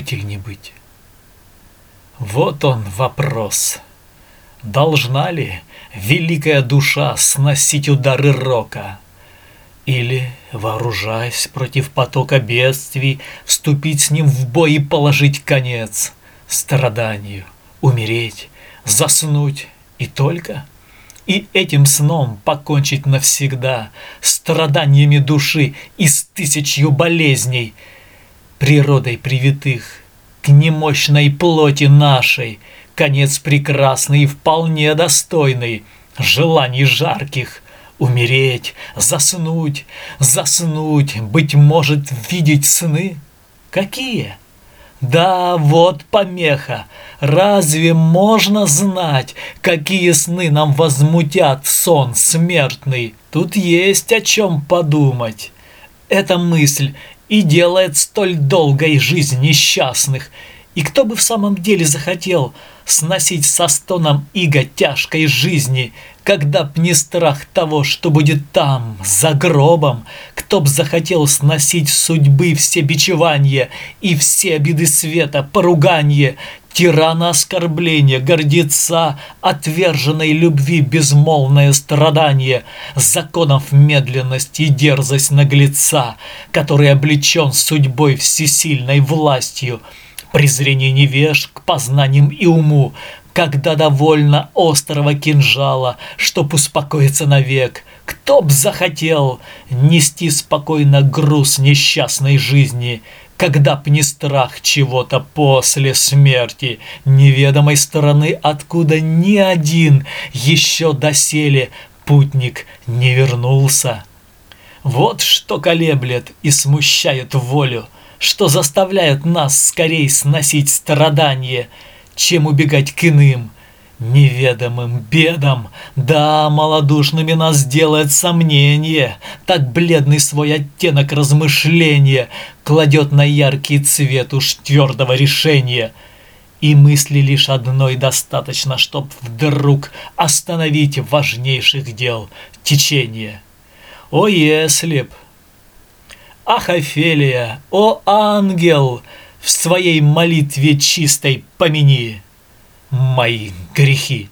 путей не быть. Вот он вопрос. Должна ли великая душа сносить удары рока? Или, вооружаясь против потока бедствий, вступить с ним в бой и положить конец страданию, умереть, заснуть и только? И этим сном покончить навсегда страданиями души и с тысячью болезней, природой привитых к немощной плоти нашей, конец прекрасный и вполне достойный желаний жарких, умереть, заснуть, заснуть, быть может, видеть сны? Какие? Да, вот помеха. Разве можно знать, какие сны нам возмутят сон смертный? Тут есть о чем подумать. Эта мысль и делает столь долгой жизнь несчастных. И кто бы в самом деле захотел сносить со стоном иго тяжкой жизни, когда б не страх того, что будет там, за гробом, кто б захотел сносить судьбы все бичевания и все обиды света, поругание, тирана оскорбления, гордеца, отверженной любви безмолвное страдание, законов медленность и дерзость наглеца, который облечен судьбой всесильной властью, презрение невеж к познаниям и уму, когда довольно острого кинжала, чтоб успокоиться навек, кто б захотел нести спокойно груз несчастной жизни, когда б не страх чего-то после смерти, неведомой стороны, откуда ни один еще доселе путник не вернулся. Вот что колеблет и смущает волю, что заставляет нас скорей сносить страдания – чем убегать к иным, неведомым бедам. Да, малодушными нас делает сомнение, так бледный свой оттенок размышления кладет на яркий цвет уж твердого решения. И мысли лишь одной достаточно, чтоб вдруг остановить важнейших дел течение. О, если б! Ах, Офелия, о, ангел! в своей молитве чистой помяни мои грехи.